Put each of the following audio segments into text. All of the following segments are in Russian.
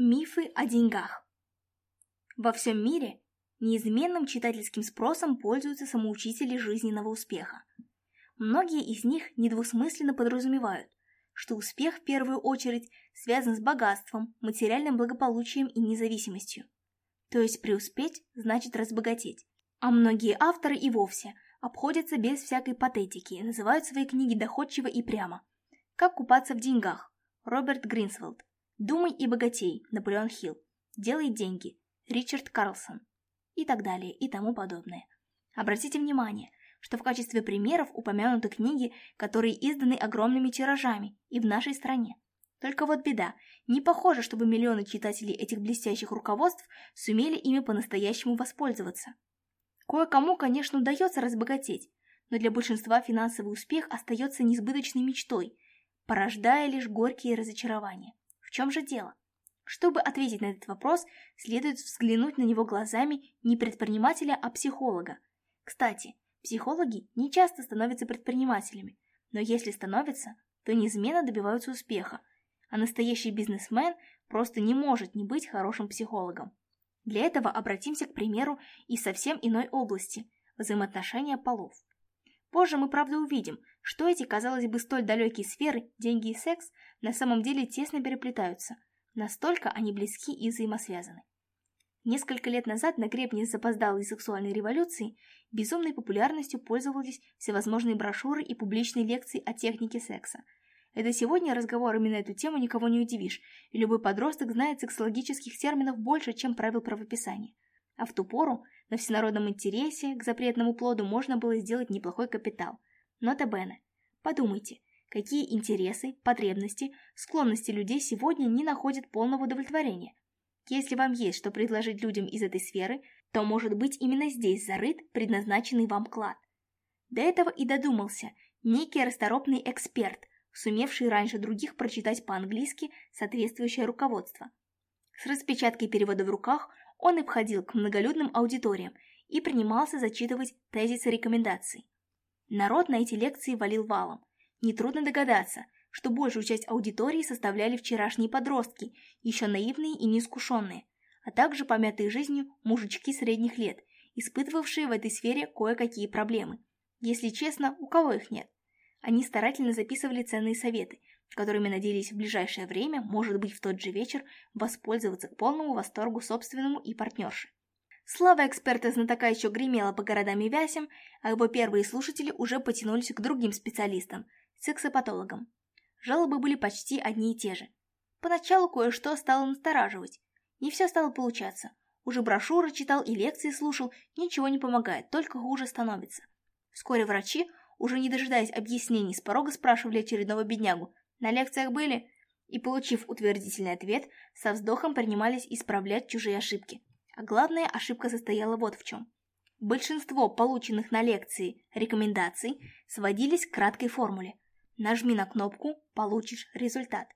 Мифы о деньгах. Во всем мире неизменным читательским спросом пользуются самоучители жизненного успеха. Многие из них недвусмысленно подразумевают, что успех в первую очередь связан с богатством, материальным благополучием и независимостью. То есть преуспеть значит разбогатеть. А многие авторы и вовсе обходятся без всякой патетики и называют свои книги доходчиво и прямо. «Как купаться в деньгах» Роберт Гринсвелд «Думай и богатей» Наполеон Хилл, «Делай деньги» Ричард Карлсон и так далее и тому подобное. Обратите внимание, что в качестве примеров упомянуты книги, которые изданы огромными тиражами и в нашей стране. Только вот беда, не похоже, чтобы миллионы читателей этих блестящих руководств сумели ими по-настоящему воспользоваться. Кое-кому, конечно, удается разбогатеть, но для большинства финансовый успех остается несбыточной мечтой, порождая лишь горькие разочарования. В чем же дело? Чтобы ответить на этот вопрос, следует взглянуть на него глазами не предпринимателя, а психолога. Кстати, психологи не часто становятся предпринимателями, но если становятся, то неизменно добиваются успеха, а настоящий бизнесмен просто не может не быть хорошим психологом. Для этого обратимся к примеру из совсем иной области – взаимоотношения полов. Позже мы, правда, увидим, что эти, казалось бы, столь далекие сферы, деньги и секс, на самом деле тесно переплетаются. Настолько они близки и взаимосвязаны. Несколько лет назад на гребне запоздалой сексуальной революции безумной популярностью пользовались всевозможные брошюры и публичные лекции о технике секса. Это сегодня разговорами на эту тему никого не удивишь, и любой подросток знает сексологических терминов больше, чем правил правописания. А в ту пору на всенародном интересе к запретному плоду можно было сделать неплохой капитал. Нота Бене. Подумайте, какие интересы, потребности, склонности людей сегодня не находят полного удовлетворения. Если вам есть что предложить людям из этой сферы, то, может быть, именно здесь зарыт предназначенный вам клад. До этого и додумался некий расторопный эксперт, сумевший раньше других прочитать по-английски соответствующее руководство. С распечаткой перевода в руках он обходил к многолюдным аудиториям и принимался зачитывать тезисы рекомендаций. Народ на эти лекции валил валом. Нетрудно догадаться, что большую часть аудитории составляли вчерашние подростки, еще наивные и неискушенные, а также помятые жизнью мужички средних лет, испытывавшие в этой сфере кое-какие проблемы. Если честно, у кого их нет? Они старательно записывали ценные советы, которыми надеялись в ближайшее время, может быть в тот же вечер, воспользоваться к полному восторгу собственному и партнерши. Слава эксперта-знатока еще гремела по городам и вязям, а его первые слушатели уже потянулись к другим специалистам – сексопатологам. Жалобы были почти одни и те же. Поначалу кое-что стало настораживать. Не все стало получаться. Уже брошюры читал и лекции слушал, ничего не помогает, только хуже становится. Вскоре врачи, уже не дожидаясь объяснений с порога, спрашивали очередного беднягу, на лекциях были, и, получив утвердительный ответ, со вздохом принимались исправлять чужие ошибки. А главная ошибка состояла вот в чем. Большинство полученных на лекции рекомендаций сводились к краткой формуле. Нажми на кнопку, получишь результат.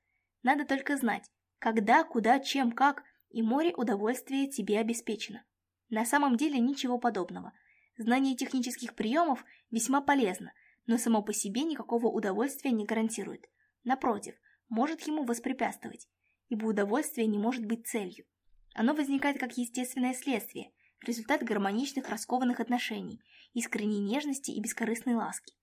Надо только знать, когда, куда, чем, как, и море удовольствия тебе обеспечено. На самом деле ничего подобного. Знание технических приемов весьма полезно, но само по себе никакого удовольствия не гарантирует напротив, может ему воспрепятствовать, ибо удовольствие не может быть целью. Оно возникает как естественное следствие, результат гармоничных раскованных отношений, искренней нежности и бескорыстной ласки.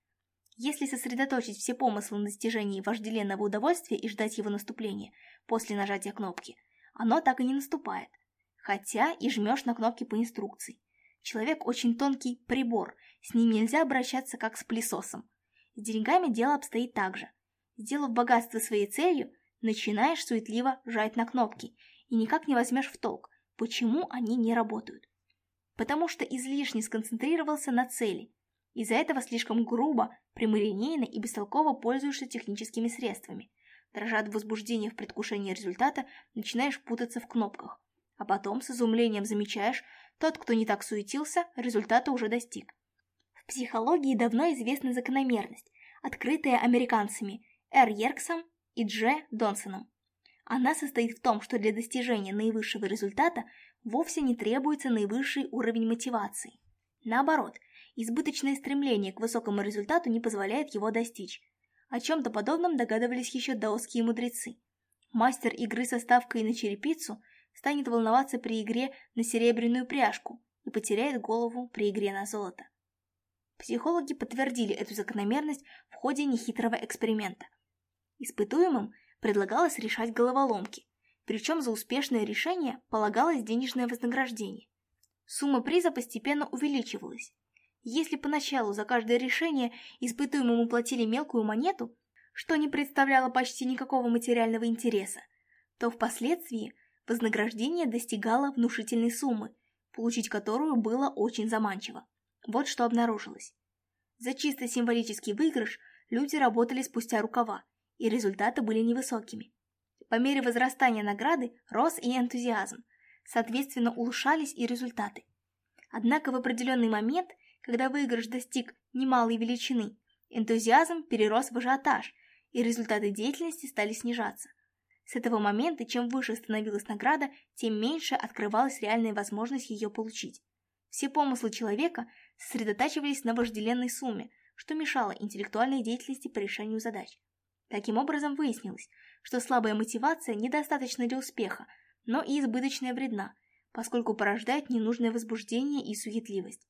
Если сосредоточить все помыслы на достижении вожделенного удовольствия и ждать его наступления после нажатия кнопки, оно так и не наступает, хотя и жмешь на кнопки по инструкции. Человек очень тонкий прибор, с ним нельзя обращаться как с пылесосом. С деньгами дело обстоит так же сделав богатство своей целью, начинаешь суетливо жать на кнопки и никак не возьмешь в толк, почему они не работают. Потому что излишне сконцентрировался на цели. Из-за этого слишком грубо, прямолинейно и бестолково пользуешься техническими средствами. Дрожа от возбуждения в предвкушении результата, начинаешь путаться в кнопках. А потом с изумлением замечаешь, тот, кто не так суетился, результата уже достиг. В психологии давно известна закономерность, открытая американцами – Р. Ерксом и Дж. Донсоном. Она состоит в том, что для достижения наивысшего результата вовсе не требуется наивысший уровень мотивации. Наоборот, избыточное стремление к высокому результату не позволяет его достичь. О чем-то подобном догадывались еще даосские мудрецы. Мастер игры со ставкой на черепицу станет волноваться при игре на серебряную пряжку и потеряет голову при игре на золото. Психологи подтвердили эту закономерность в ходе нехитрого эксперимента – Испытуемым предлагалось решать головоломки, причем за успешное решение полагалось денежное вознаграждение. Сумма приза постепенно увеличивалась. Если поначалу за каждое решение испытуемому платили мелкую монету, что не представляло почти никакого материального интереса, то впоследствии вознаграждение достигало внушительной суммы, получить которую было очень заманчиво. Вот что обнаружилось. За чисто символический выигрыш люди работали спустя рукава и результаты были невысокими. По мере возрастания награды рос и энтузиазм, соответственно улучшались и результаты. Однако в определенный момент, когда выигрыш достиг немалой величины, энтузиазм перерос в ажиотаж, и результаты деятельности стали снижаться. С этого момента, чем выше становилась награда, тем меньше открывалась реальная возможность ее получить. Все помыслы человека сосредотачивались на вожделенной сумме, что мешало интеллектуальной деятельности по решению задач. Таким образом выяснилось, что слабая мотивация недостаточна для успеха, но и избыточная вредна, поскольку порождает ненужное возбуждение и суетливость.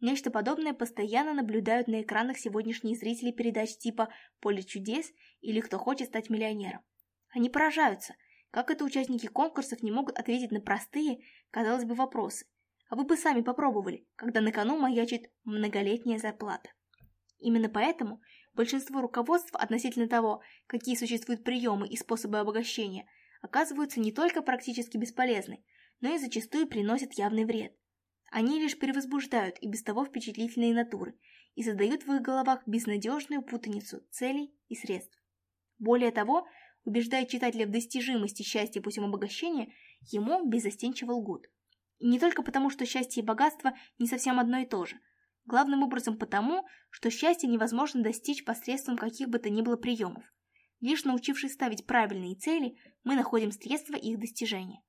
Нечто подобное постоянно наблюдают на экранах сегодняшние зрители передач типа «Поле чудес» или «Кто хочет стать миллионером». Они поражаются, как это участники конкурсов не могут ответить на простые, казалось бы, вопросы. А вы бы сами попробовали, когда на кону маячит многолетняя зарплата. Именно поэтому большинство руководств относительно того, какие существуют приемы и способы обогащения, оказываются не только практически бесполезны, но и зачастую приносят явный вред. Они лишь перевозбуждают и без того впечатлительные натуры и создают в их головах безнадежную путаницу целей и средств. Более того, убеждая читателя в достижимости счастья путем обогащения, ему безостенчиво лгут. И не только потому, что счастье и богатство не совсем одно и то же – Главным образом потому, что счастье невозможно достичь посредством каких бы то ни было приемов. Лишь научившись ставить правильные цели, мы находим средства их достижения.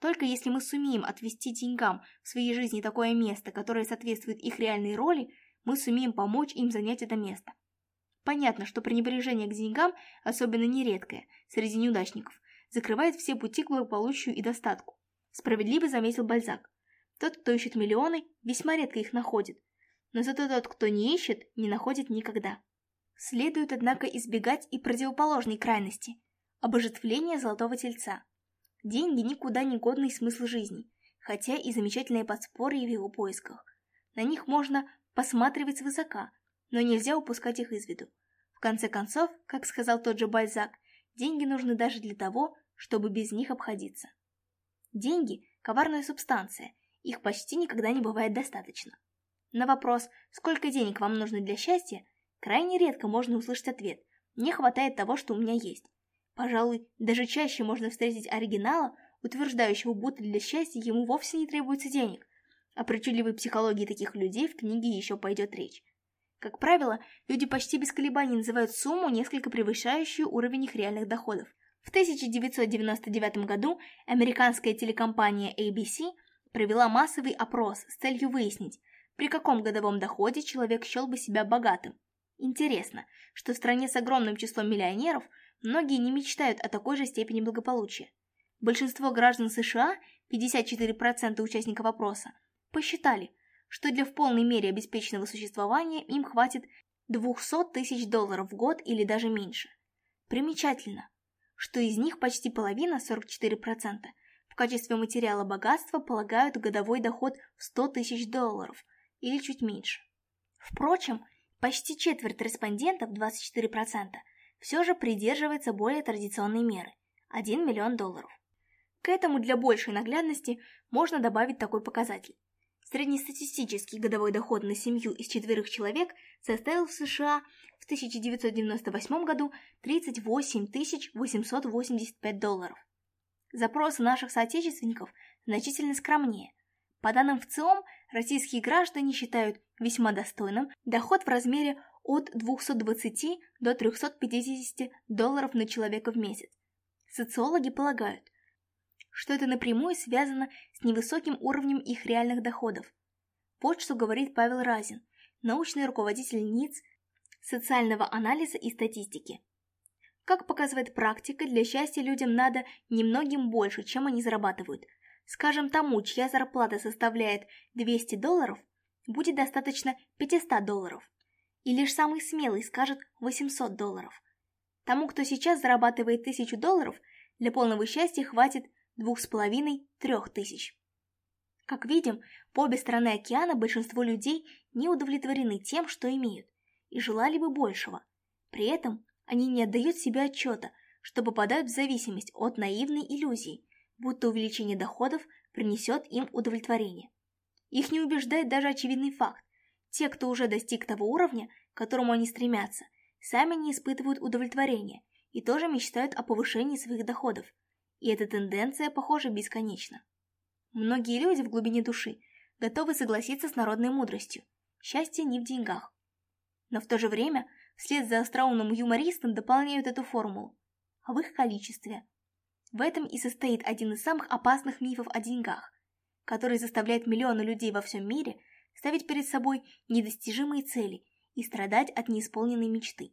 Только если мы сумеем отвести деньгам в своей жизни такое место, которое соответствует их реальной роли, мы сумеем помочь им занять это место. Понятно, что пренебрежение к деньгам, особенно нередкое, среди неудачников, закрывает все пути к благополучию и достатку. Справедливо заметил Бальзак. Тот, кто ищет миллионы, весьма редко их находит – но зато тот, кто не ищет, не находит никогда. Следует, однако, избегать и противоположной крайности – обожествления золотого тельца. Деньги – никуда не годный смысл жизни, хотя и замечательные подспорье в его поисках. На них можно посматривать свысока, но нельзя упускать их из виду. В конце концов, как сказал тот же Бальзак, деньги нужны даже для того, чтобы без них обходиться. Деньги – коварная субстанция, их почти никогда не бывает достаточно. На вопрос «Сколько денег вам нужно для счастья?» крайне редко можно услышать ответ Мне хватает того, что у меня есть». Пожалуй, даже чаще можно встретить оригинала, утверждающего, будто для счастья ему вовсе не требуется денег. О причудливой психологии таких людей в книге еще пойдет речь. Как правило, люди почти без колебаний называют сумму, несколько превышающую уровень их реальных доходов. В 1999 году американская телекомпания ABC провела массовый опрос с целью выяснить, при каком годовом доходе человек счел бы себя богатым. Интересно, что в стране с огромным числом миллионеров многие не мечтают о такой же степени благополучия. Большинство граждан США, 54% участников опроса, посчитали, что для в полной мере обеспеченного существования им хватит 200 тысяч долларов в год или даже меньше. Примечательно, что из них почти половина, 44%, в качестве материала богатства полагают годовой доход в 100 тысяч долларов, или чуть меньше. Впрочем, почти четверть респондентов, 24%, все же придерживается более традиционной меры – 1 миллион долларов. К этому для большей наглядности можно добавить такой показатель. Среднестатистический годовой доход на семью из четверых человек составил в США в 1998 году 38 885 долларов. Запросы наших соотечественников значительно скромнее. По данным ВЦИОМ – российские граждане считают весьма достойным доход в размере от 220 до 350 долларов на человека в месяц. Социологи полагают, что это напрямую связано с невысоким уровнем их реальных доходов. Вот что говорит Павел Разин, научный руководитель НИЦ социального анализа и статистики. Как показывает практика, для счастья людям надо немногим больше, чем они зарабатывают – Скажем, тому, чья зарплата составляет 200 долларов, будет достаточно 500 долларов. И лишь самый смелый скажет 800 долларов. Тому, кто сейчас зарабатывает 1000 долларов, для полного счастья хватит 2,5-3 тысяч. Как видим, по обе стороны океана большинство людей не удовлетворены тем, что имеют, и желали бы большего. При этом они не отдают себе отчета, что попадают в зависимость от наивной иллюзии – будто увеличение доходов принесет им удовлетворение. Их не убеждает даже очевидный факт. Те, кто уже достиг того уровня, к которому они стремятся, сами не испытывают удовлетворения и тоже мечтают о повышении своих доходов. И эта тенденция, похоже, бесконечна. Многие люди в глубине души готовы согласиться с народной мудростью. Счастье не в деньгах. Но в то же время, вслед за остроумным юмористом дополняют эту формулу. А в их количестве, в этом и состоит один из самых опасных мифов о деньгах, который заставляет миллионы людей во всем мире ставить перед собой недостижимые цели и страдать от неисполненной мечты.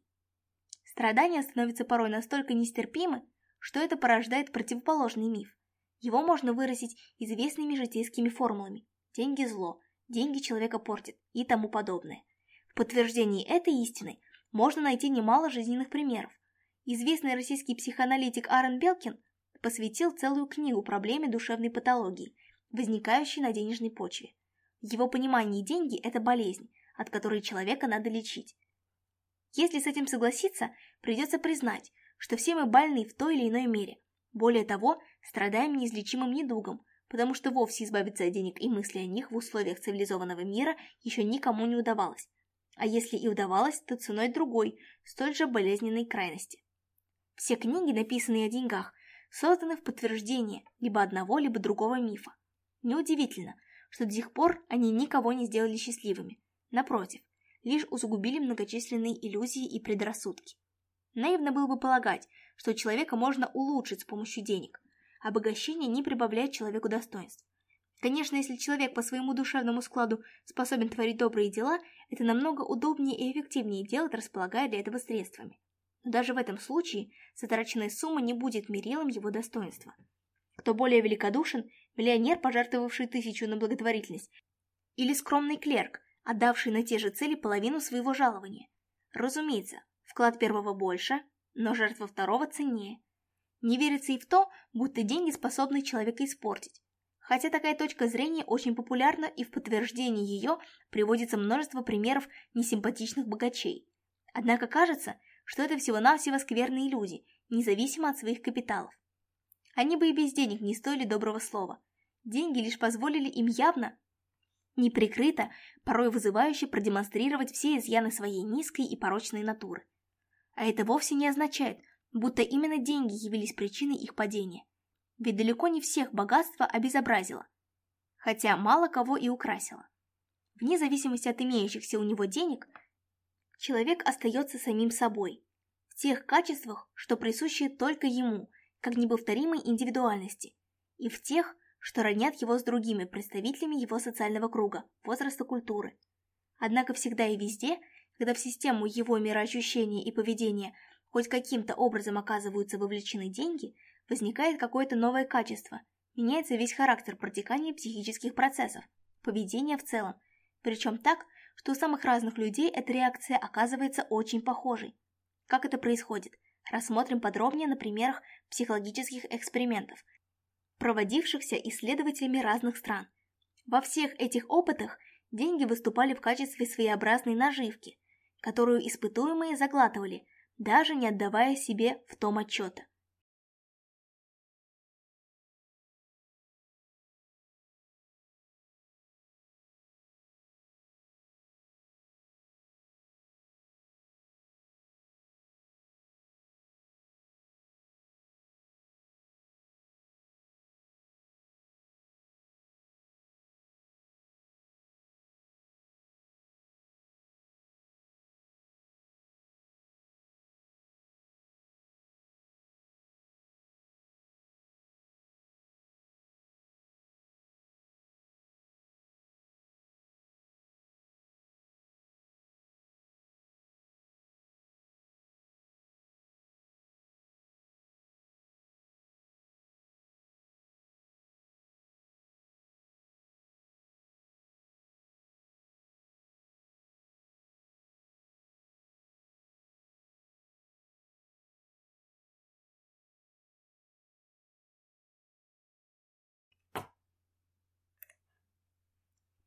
Страдание становится порой настолько нестерпимы, что это порождает противоположный миф. Его можно выразить известными житейскими формулами «деньги – зло», «деньги человека портят» и тому подобное. В подтверждении этой истины можно найти немало жизненных примеров. Известный российский психоаналитик Аарон Белкин – посвятил целую книгу проблеме душевной патологии, возникающей на денежной почве. Его понимание деньги – это болезнь, от которой человека надо лечить. Если с этим согласиться, придется признать, что все мы больны в той или иной мере. Более того, страдаем неизлечимым недугом, потому что вовсе избавиться от денег и мысли о них в условиях цивилизованного мира еще никому не удавалось. А если и удавалось, то ценой другой, столь же болезненной крайности. Все книги, написанные о деньгах, созданы в подтверждение либо одного, либо другого мифа. Неудивительно, что до сих пор они никого не сделали счастливыми. Напротив, лишь усугубили многочисленные иллюзии и предрассудки. Наивно было бы полагать, что человека можно улучшить с помощью денег. Обогащение не прибавляет человеку достоинств. Конечно, если человек по своему душевному складу способен творить добрые дела, это намного удобнее и эффективнее делать, располагая для этого средствами. Но даже в этом случае затраченная сумма не будет мерилом его достоинства. Кто более великодушен, миллионер, пожертвовавший тысячу на благотворительность, или скромный клерк, отдавший на те же цели половину своего жалования. Разумеется, вклад первого больше, но жертва второго ценнее. Не верится и в то, будто деньги способны человека испортить. Хотя такая точка зрения очень популярна и в подтверждение ее приводится множество примеров несимпатичных богачей. Однако кажется, что это всего-навсего скверные люди, независимо от своих капиталов. Они бы и без денег не стоили доброго слова. Деньги лишь позволили им явно, неприкрыто, порой вызывающе продемонстрировать все изъяны своей низкой и порочной натуры. А это вовсе не означает, будто именно деньги явились причиной их падения. Ведь далеко не всех богатство обезобразило, хотя мало кого и украсило. Вне зависимости от имеющихся у него денег – человек остается самим собой, в тех качествах, что присущи только ему, как неповторимой индивидуальности, и в тех, что ронят его с другими представителями его социального круга, возраста культуры. Однако всегда и везде, когда в систему его мироощущения и поведения хоть каким-то образом оказываются вовлечены деньги, возникает какое-то новое качество, меняется весь характер протекания психических процессов, поведения в целом, причем так, что у самых разных людей эта реакция оказывается очень похожей. Как это происходит? Рассмотрим подробнее на примерах психологических экспериментов, проводившихся исследователями разных стран. Во всех этих опытах деньги выступали в качестве своеобразной наживки, которую испытуемые заглатывали, даже не отдавая себе в том отчета.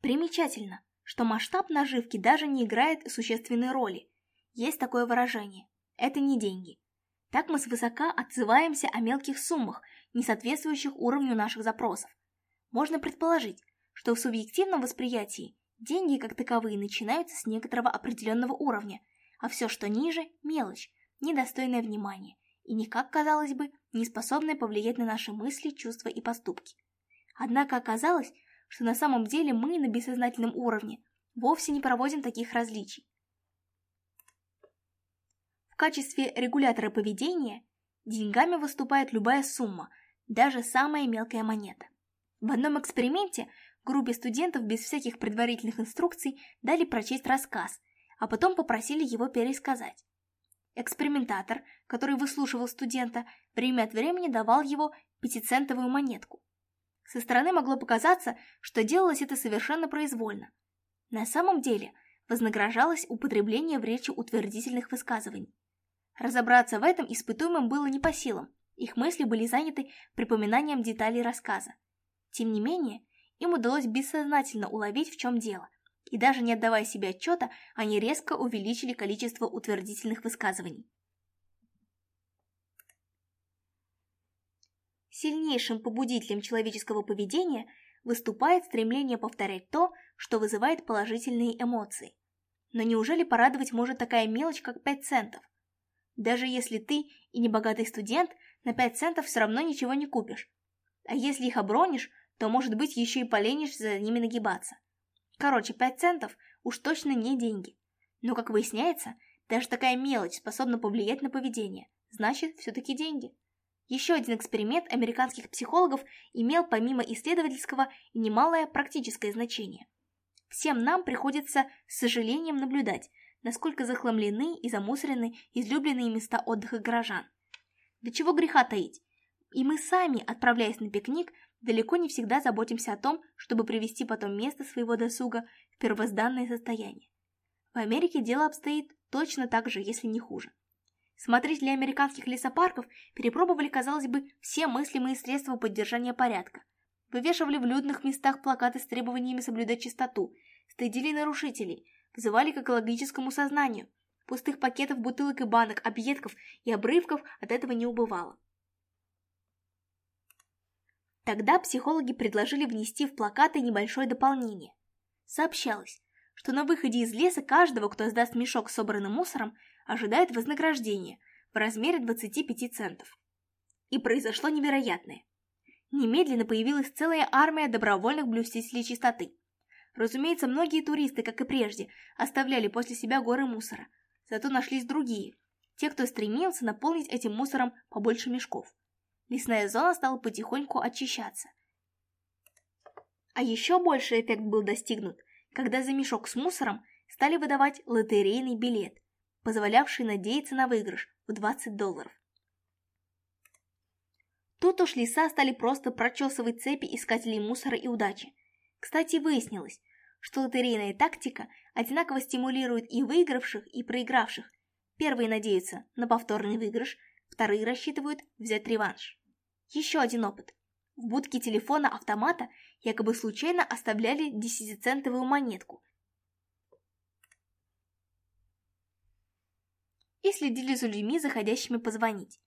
Примечательно, что масштаб наживки даже не играет существенной роли. Есть такое выражение – это не деньги. Так мы свысока отзываемся о мелких суммах, не соответствующих уровню наших запросов. Можно предположить, что в субъективном восприятии деньги как таковые начинаются с некоторого определенного уровня, а все, что ниже – мелочь, недостойное внимания и никак, казалось бы, не способное повлиять на наши мысли, чувства и поступки. Однако оказалось, что на самом деле мы на бессознательном уровне вовсе не проводим таких различий. В качестве регулятора поведения деньгами выступает любая сумма, даже самая мелкая монета. В одном эксперименте группе студентов без всяких предварительных инструкций дали прочесть рассказ, а потом попросили его пересказать. Экспериментатор, который выслушивал студента, время от времени давал его пятицентовую монетку – со стороны могло показаться, что делалось это совершенно произвольно. На самом деле вознагражалось употребление в речи утвердительных высказываний. Разобраться в этом испытуемым было не по силам, их мысли были заняты припоминанием деталей рассказа. Тем не менее, им удалось бессознательно уловить, в чем дело, и даже не отдавая себе отчета, они резко увеличили количество утвердительных высказываний. Сильнейшим побудителем человеческого поведения выступает стремление повторять то, что вызывает положительные эмоции. Но неужели порадовать может такая мелочь, как 5 центов? Даже если ты и небогатый студент, на 5 центов все равно ничего не купишь. А если их обронишь, то, может быть, еще и поленишься за ними нагибаться. Короче, 5 центов уж точно не деньги. Но, как выясняется, даже такая мелочь способна повлиять на поведение. Значит, все-таки деньги. Еще один эксперимент американских психологов имел помимо исследовательского немалое практическое значение. Всем нам приходится с сожалением наблюдать, насколько захламлены и замусорены излюбленные места отдыха горожан. Для чего греха таить. И мы сами, отправляясь на пикник, далеко не всегда заботимся о том, чтобы привести потом место своего досуга в первозданное состояние. В Америке дело обстоит точно так же, если не хуже. Смотрители американских лесопарков перепробовали, казалось бы, все мыслимые средства поддержания порядка. Вывешивали в людных местах плакаты с требованиями соблюдать чистоту, стыдили нарушителей, вызывали к экологическому сознанию. Пустых пакетов, бутылок и банок, объедков и обрывков от этого не убывало. Тогда психологи предложили внести в плакаты небольшое дополнение. Сообщалось, что на выходе из леса каждого, кто сдаст мешок с собранным мусором, ожидает вознаграждение в размере 25 центов. И произошло невероятное. Немедленно появилась целая армия добровольных блюстителей чистоты. Разумеется, многие туристы, как и прежде, оставляли после себя горы мусора. Зато нашлись другие, те, кто стремился наполнить этим мусором побольше мешков. Лесная зона стала потихоньку очищаться. А еще больший эффект был достигнут, когда за мешок с мусором стали выдавать лотерейный билет – позволявший надеяться на выигрыш в 20 долларов. Тут уж леса стали просто прочесывать цепи искателей мусора и удачи. Кстати, выяснилось, что лотерейная тактика одинаково стимулирует и выигравших, и проигравших. Первые надеются на повторный выигрыш, вторые рассчитывают взять реванш. Еще один опыт. В будке телефона-автомата якобы случайно оставляли 10-центовую монетку – и следили за людьми, заходящими позвонить.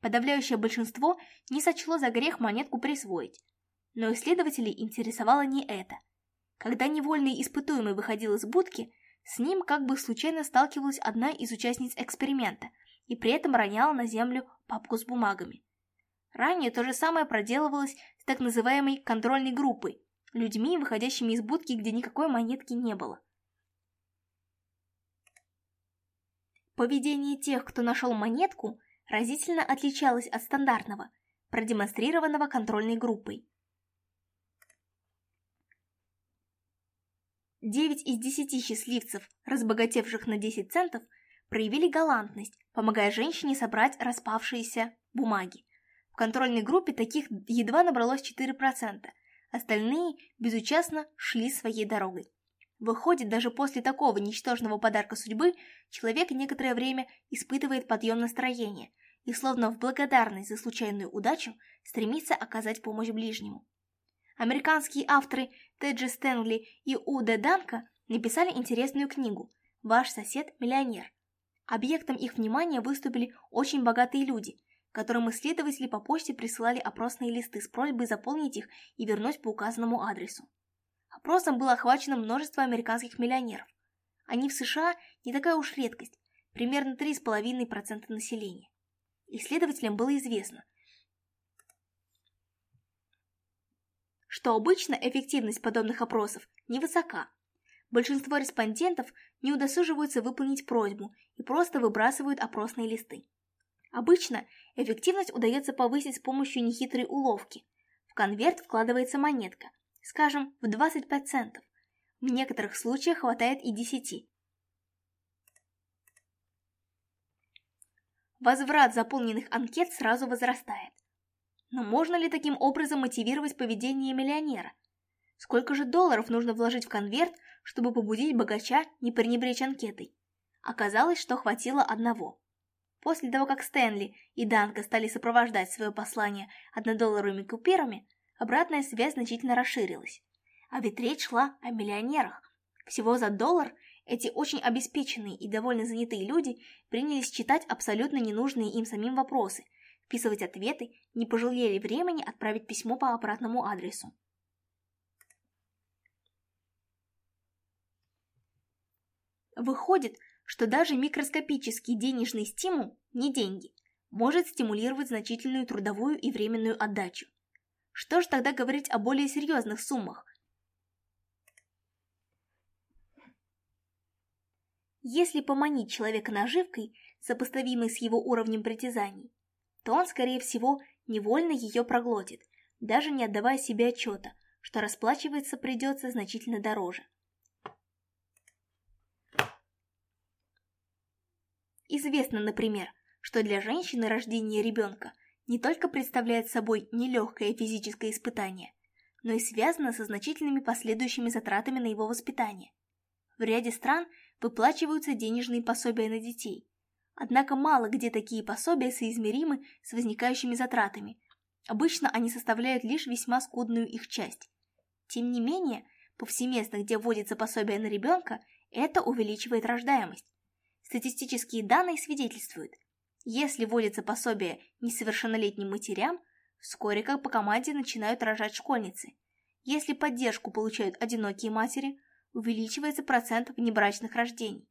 Подавляющее большинство не сочло за грех монетку присвоить. Но исследователей интересовало не это. Когда невольный испытуемый выходил из будки, с ним как бы случайно сталкивалась одна из участниц эксперимента и при этом роняла на землю папку с бумагами. Ранее то же самое проделывалось с так называемой контрольной группой, людьми, выходящими из будки, где никакой монетки не было. Поведение тех, кто нашел монетку, разительно отличалось от стандартного, продемонстрированного контрольной группой. 9 из 10 счастливцев, разбогатевших на 10 центов, проявили галантность, помогая женщине собрать распавшиеся бумаги. В контрольной группе таких едва набралось 4%, остальные безучастно шли своей дорогой. Выходит, даже после такого ничтожного подарка судьбы человек некоторое время испытывает подъем настроения и словно в благодарность за случайную удачу стремится оказать помощь ближнему. Американские авторы Теджи Стэнли и Уда Данка написали интересную книгу «Ваш сосед – миллионер». Объектом их внимания выступили очень богатые люди, которым исследователи по почте присылали опросные листы с просьбой заполнить их и вернуть по указанному адресу. Опросом было охвачено множество американских миллионеров. Они в США не такая уж редкость, примерно 3,5% населения. Исследователям было известно, что обычно эффективность подобных опросов невысока. Большинство респондентов не удосуживаются выполнить просьбу и просто выбрасывают опросные листы. Обычно эффективность удается повысить с помощью нехитрой уловки. В конверт вкладывается монетка, скажем, в 20%. В некоторых случаях хватает и 10%. Возврат заполненных анкет сразу возрастает. Но можно ли таким образом мотивировать поведение миллионера? Сколько же долларов нужно вложить в конверт, чтобы побудить богача не пренебречь анкетой? Оказалось, что хватило одного. После того, как Стэнли и Данка стали сопровождать свое послание однодолларовыми купюрами, обратная связь значительно расширилась. А ведь речь шла о миллионерах. Всего за доллар эти очень обеспеченные и довольно занятые люди принялись читать абсолютно ненужные им самим вопросы, вписывать ответы, не пожалели времени отправить письмо по обратному адресу. Выходит, что даже микроскопический денежный стимул, не деньги, может стимулировать значительную трудовую и временную отдачу. Что же тогда говорить о более серьезных суммах? Если поманить человека наживкой, сопоставимой с его уровнем притязаний, то он, скорее всего, невольно ее проглотит, даже не отдавая себе отчета, что расплачиваться придется значительно дороже. Известно, например, что для женщины рождение ребенка – не только представляет собой нелегкое физическое испытание, но и связано со значительными последующими затратами на его воспитание. В ряде стран выплачиваются денежные пособия на детей, однако мало где такие пособия соизмеримы с возникающими затратами, обычно они составляют лишь весьма скудную их часть. Тем не менее, повсеместно, где вводится пособие на ребенка, это увеличивает рождаемость. Статистические данные свидетельствуют – если вводится пособие несовершеннолетним матерям, вскоре как по команде начинают рожать школьницы. Если поддержку получают одинокие матери, увеличивается процент внебрачных рождений.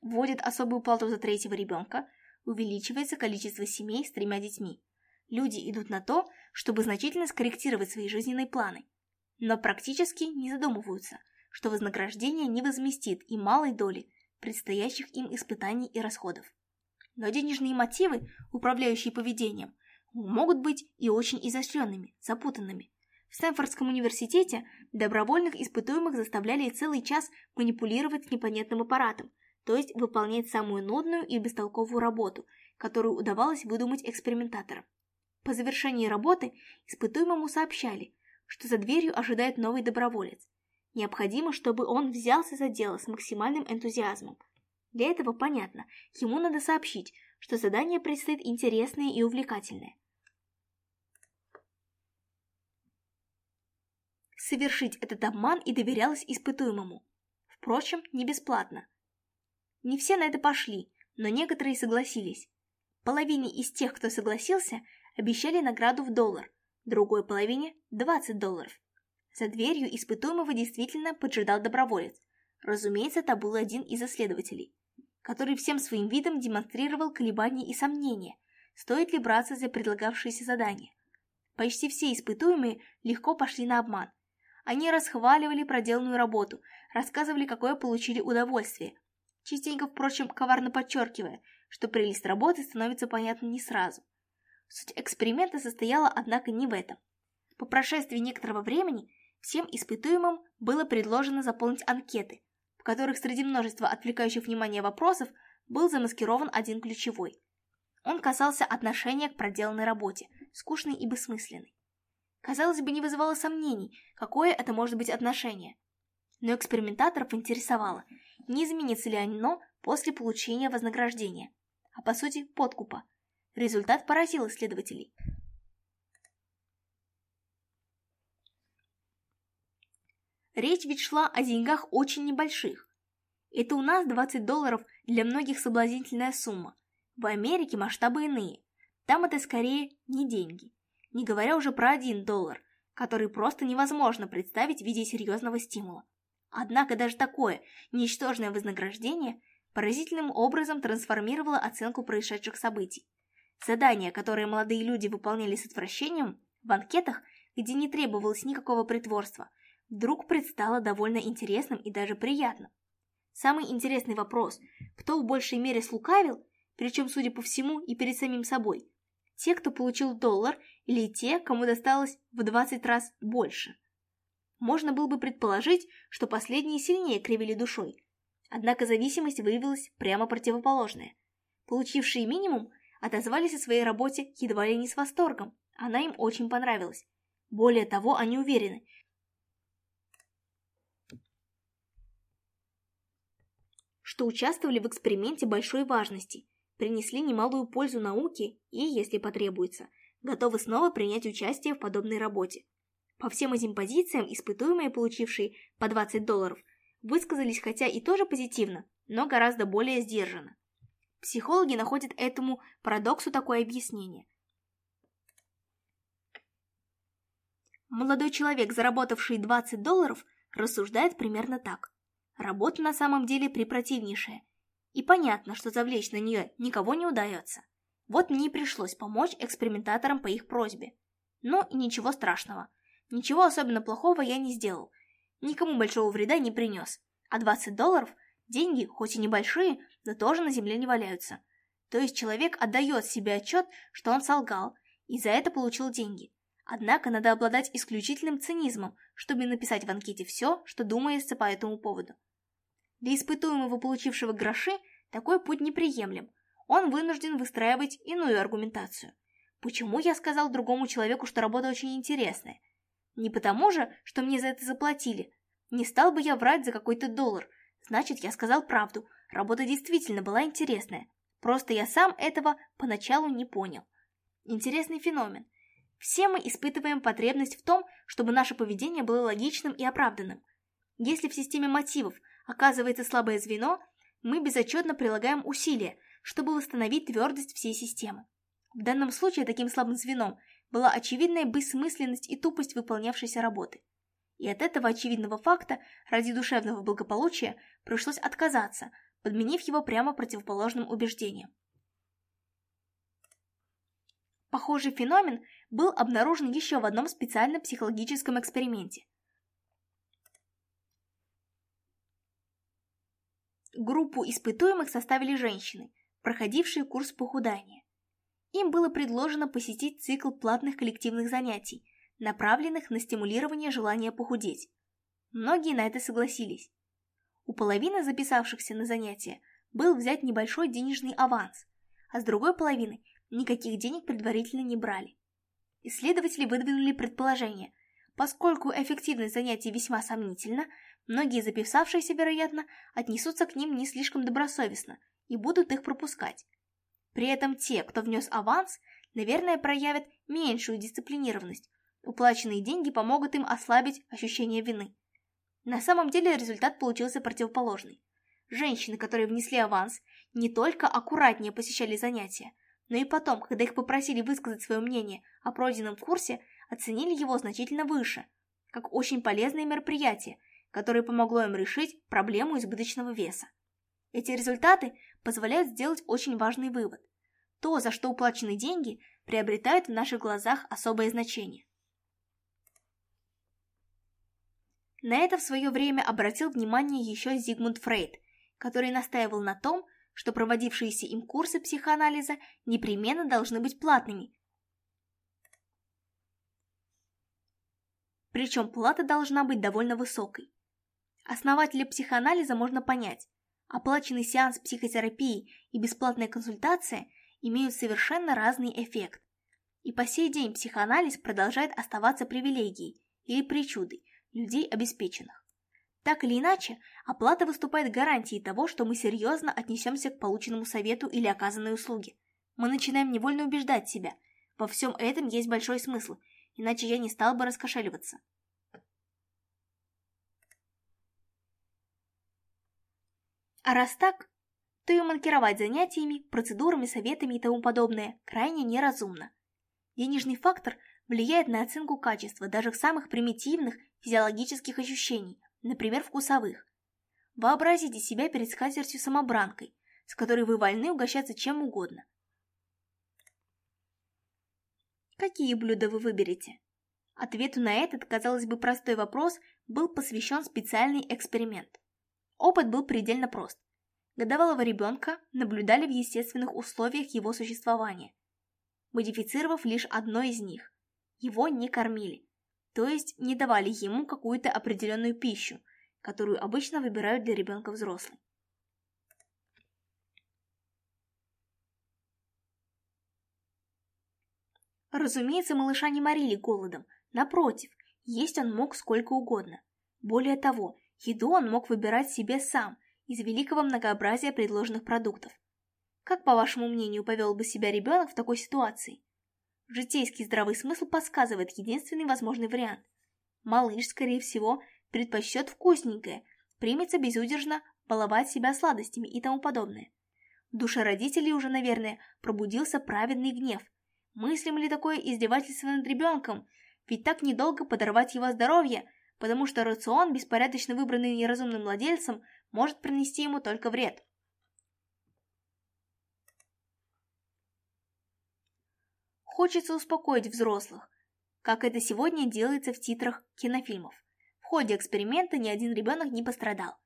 Вводят особую плату за третьего ребенка, увеличивается количество семей с тремя детьми. Люди идут на то, чтобы значительно скорректировать свои жизненные планы, но практически не задумываются, что вознаграждение не возместит и малой доли предстоящих им испытаний и расходов. Но денежные мотивы, управляющие поведением, могут быть и очень изощренными, запутанными. В Стэнфордском университете добровольных испытуемых заставляли целый час манипулировать непонятным аппаратом, то есть выполнять самую нудную и бестолковую работу, которую удавалось выдумать экспериментаторам. По завершении работы испытуемому сообщали, что за дверью ожидает новый доброволец. Необходимо, чтобы он взялся за дело с максимальным энтузиазмом – для этого понятно, ему надо сообщить, что задание предстоит интересное и увлекательное. Совершить этот обман и доверялась испытуемому. Впрочем, не бесплатно. Не все на это пошли, но некоторые согласились. Половине из тех, кто согласился, обещали награду в доллар, другой половине – 20 долларов. За дверью испытуемого действительно поджидал доброволец. Разумеется, это был один из исследователей который всем своим видом демонстрировал колебания и сомнения, стоит ли браться за предлагавшееся задание. Почти все испытуемые легко пошли на обман. Они расхваливали проделанную работу, рассказывали, какое получили удовольствие, частенько, впрочем, коварно подчеркивая, что прелесть работы становится понятна не сразу. Суть эксперимента состояла, однако, не в этом. По прошествии некоторого времени всем испытуемым было предложено заполнить анкеты – в которых среди множества отвлекающих внимание вопросов был замаскирован один ключевой. Он касался отношения к проделанной работе, скучной и бессмысленной. Казалось бы, не вызывало сомнений, какое это может быть отношение. Но экспериментаторов интересовало, не изменится ли оно после получения вознаграждения, а по сути подкупа. Результат поразил исследователей. Речь ведь шла о деньгах очень небольших. Это у нас 20 долларов для многих соблазнительная сумма. В Америке масштабы иные. Там это скорее не деньги. Не говоря уже про 1 доллар, который просто невозможно представить в виде серьезного стимула. Однако даже такое ничтожное вознаграждение поразительным образом трансформировало оценку происшедших событий. Задания, которые молодые люди выполняли с отвращением, в анкетах, где не требовалось никакого притворства – вдруг предстало довольно интересным и даже приятным. Самый интересный вопрос – кто в большей мере слукавил, причем, судя по всему, и перед самим собой? Те, кто получил доллар, или те, кому досталось в 20 раз больше? Можно было бы предположить, что последние сильнее кривили душой. Однако зависимость выявилась прямо противоположная. Получившие минимум отозвались о своей работе едва ли не с восторгом, она им очень понравилась. Более того, они уверены – что участвовали в эксперименте большой важности, принесли немалую пользу науке и, если потребуется, готовы снова принять участие в подобной работе. По всем этим позициям испытуемые, получившие по 20 долларов, высказались хотя и тоже позитивно, но гораздо более сдержанно. Психологи находят этому парадоксу такое объяснение. Молодой человек, заработавший 20 долларов, рассуждает примерно так. Работа на самом деле препротивнейшая. И понятно, что завлечь на нее никого не удается. Вот мне и пришлось помочь экспериментаторам по их просьбе. Но ничего страшного. Ничего особенно плохого я не сделал. Никому большого вреда не принес. А 20 долларов – деньги, хоть и небольшие, но тоже на земле не валяются. То есть человек отдает себе отчет, что он солгал, и за это получил деньги. Однако надо обладать исключительным цинизмом, чтобы написать в анкете все, что думается по этому поводу. Для испытуемого получившего гроши такой путь неприемлем. Он вынужден выстраивать иную аргументацию. Почему я сказал другому человеку, что работа очень интересная? Не потому же, что мне за это заплатили. Не стал бы я врать за какой-то доллар. Значит, я сказал правду. Работа действительно была интересная. Просто я сам этого поначалу не понял. Интересный феномен. Все мы испытываем потребность в том, чтобы наше поведение было логичным и оправданным. Если в системе мотивов оказывается слабое звено, мы безотчетно прилагаем усилия, чтобы восстановить твердость всей системы. В данном случае таким слабым звеном была очевидная бессмысленность и тупость выполнявшейся работы. И от этого очевидного факта ради душевного благополучия пришлось отказаться, подменив его прямо противоположным убеждением. Похожий феномен был обнаружен еще в одном специально психологическом эксперименте. Группу испытуемых составили женщины, проходившие курс похудания. Им было предложено посетить цикл платных коллективных занятий, направленных на стимулирование желания похудеть. Многие на это согласились. У половины записавшихся на занятия был взять небольшой денежный аванс, а с другой половины никаких денег предварительно не брали. Исследователи выдвинули предположение, поскольку эффективность занятий весьма сомнительна, Многие записавшиеся, вероятно, отнесутся к ним не слишком добросовестно и будут их пропускать. При этом те, кто внес аванс, наверное, проявят меньшую дисциплинированность. Уплаченные деньги помогут им ослабить ощущение вины. На самом деле результат получился противоположный. Женщины, которые внесли аванс, не только аккуратнее посещали занятия, но и потом, когда их попросили высказать свое мнение о пройденном курсе, оценили его значительно выше, как очень полезное мероприятие – которое помогло им решить проблему избыточного веса. Эти результаты позволяют сделать очень важный вывод. То, за что уплачены деньги, приобретает в наших глазах особое значение. На это в свое время обратил внимание еще Зигмунд Фрейд, который настаивал на том, что проводившиеся им курсы психоанализа непременно должны быть платными. Причем плата должна быть довольно высокой. Основателя психоанализа можно понять. Оплаченный сеанс психотерапии и бесплатная консультация имеют совершенно разный эффект. И по сей день психоанализ продолжает оставаться привилегией или причудой людей обеспеченных. Так или иначе, оплата выступает гарантией того, что мы серьезно отнесемся к полученному совету или оказанной услуге. Мы начинаем невольно убеждать себя. Во всем этом есть большой смысл, иначе я не стал бы раскошеливаться. А раз так, то и манкировать занятиями, процедурами, советами и тому подобное крайне неразумно. Денежный фактор влияет на оценку качества даже в самых примитивных физиологических ощущений, например, вкусовых. Вообразите себя перед скатертью-самобранкой, с которой вы вольны угощаться чем угодно. Какие блюда вы выберете? Ответу на этот, казалось бы, простой вопрос был посвящен специальный эксперимент. Опыт был предельно прост. Годовалого ребенка наблюдали в естественных условиях его существования, модифицировав лишь одно из них. Его не кормили, то есть не давали ему какую-то определенную пищу, которую обычно выбирают для ребенка взрослый. Разумеется, малыша не морили голодом, напротив, есть он мог сколько угодно. Более того, Еду он мог выбирать себе сам из великого многообразия предложенных продуктов. Как, по вашему мнению, повел бы себя ребенок в такой ситуации? Житейский здравый смысл подсказывает единственный возможный вариант. Малыш, скорее всего, предпочтет вкусненькое, примется безудержно баловать себя сладостями и тому подобное. В душе родителей уже, наверное, пробудился праведный гнев. Мыслим ли такое издевательство над ребенком? Ведь так недолго подорвать его здоровье – потому что рацион, беспорядочно выбранный неразумным владельцем, может принести ему только вред. Хочется успокоить взрослых, как это сегодня делается в титрах кинофильмов. В ходе эксперимента ни один ребенок не пострадал.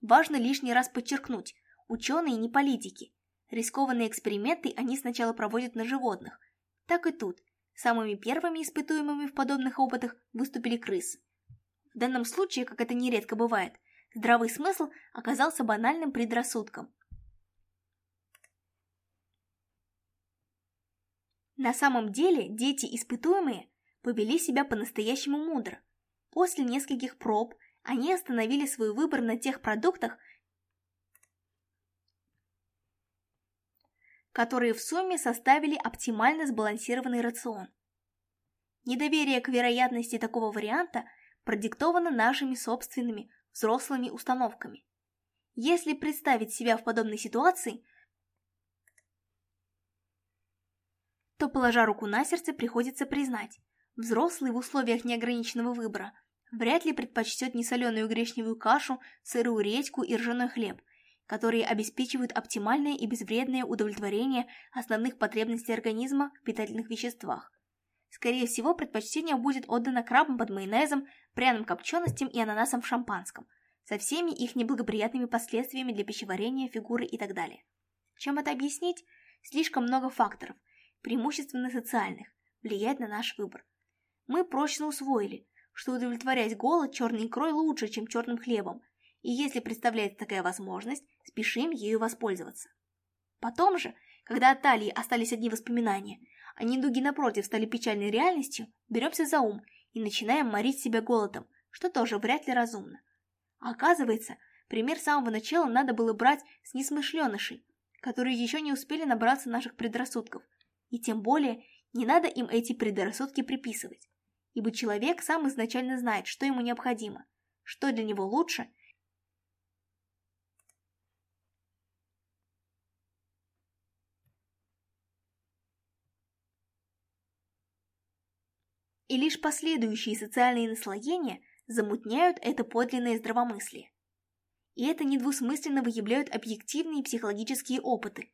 Важно лишний раз подчеркнуть, ученые не политики. Рискованные эксперименты они сначала проводят на животных. Так и тут. Самыми первыми испытуемыми в подобных опытах выступили крысы. В данном случае, как это нередко бывает, здравый смысл оказался банальным предрассудком. На самом деле дети испытуемые повели себя по-настоящему мудро. После нескольких проб они остановили свой выбор на тех продуктах, которые в сумме составили оптимально сбалансированный рацион. Недоверие к вероятности такого варианта – продиктовано нашими собственными взрослыми установками. Если представить себя в подобной ситуации, то, положа руку на сердце, приходится признать, взрослый в условиях неограниченного выбора вряд ли предпочтет несоленую гречневую кашу, сырую редьку и ржаной хлеб, которые обеспечивают оптимальное и безвредное удовлетворение основных потребностей организма в питательных веществах Скорее всего, предпочтение будет отдано крабам под майонезом, пряным копченостям и ананасам в шампанском, со всеми их неблагоприятными последствиями для пищеварения, фигуры и так далее. Чем это объяснить? Слишком много факторов, преимущественно социальных, влияет на наш выбор. Мы прочно усвоили, что удовлетворять голод черной икрой лучше, чем черным хлебом, и если представляется такая возможность, спешим ею воспользоваться. Потом же, когда от Талии остались одни воспоминания – а недуги напротив стали печальной реальностью, беремся за ум и начинаем морить себя голодом, что тоже вряд ли разумно. А оказывается, пример с самого начала надо было брать с несмышленышей, которые еще не успели набраться наших предрассудков, и тем более не надо им эти предрассудки приписывать, ибо человек сам изначально знает, что ему необходимо, что для него лучше – и лишь последующие социальные наслоения замутняют это подлинное здравомыслие. И это недвусмысленно выявляют объективные психологические опыты.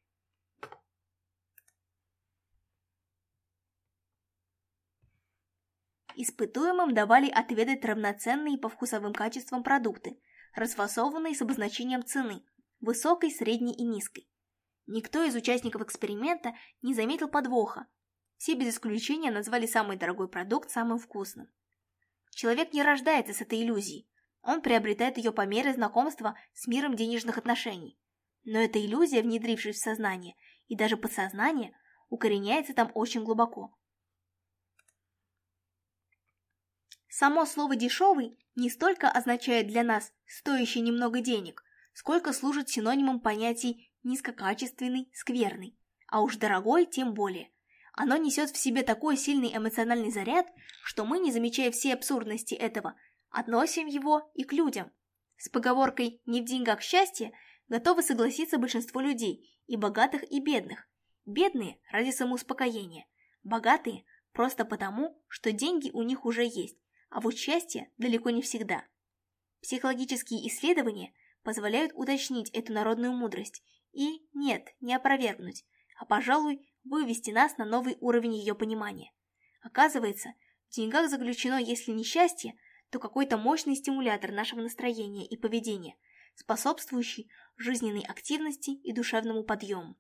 Испытуемым давали отведать равноценные по вкусовым качествам продукты, расфасованные с обозначением цены – высокой, средней и низкой. Никто из участников эксперимента не заметил подвоха, все без исключения назвали самый дорогой продукт самым вкусным. Человек не рождается с этой иллюзией. Он приобретает ее по мере знакомства с миром денежных отношений. Но эта иллюзия, внедрившись в сознание и даже подсознание, укореняется там очень глубоко. Само слово «дешевый» не столько означает для нас «стоящий немного денег», сколько служит синонимом понятий «низкокачественный», «скверный», а уж «дорогой» тем более – оно несет в себе такой сильный эмоциональный заряд, что мы, не замечая все абсурдности этого, относим его и к людям. С поговоркой «не в деньгах счастье» готовы согласиться большинство людей, и богатых, и бедных. Бедные ради самоуспокоения, богатые просто потому, что деньги у них уже есть, а вот счастье далеко не всегда. Психологические исследования позволяют уточнить эту народную мудрость и, нет, не опровергнуть, а, пожалуй, вывести нас на новый уровень ее понимания. Оказывается, в деньгах заключено, если не счастье, то какой-то мощный стимулятор нашего настроения и поведения, способствующий жизненной активности и душевному подъему.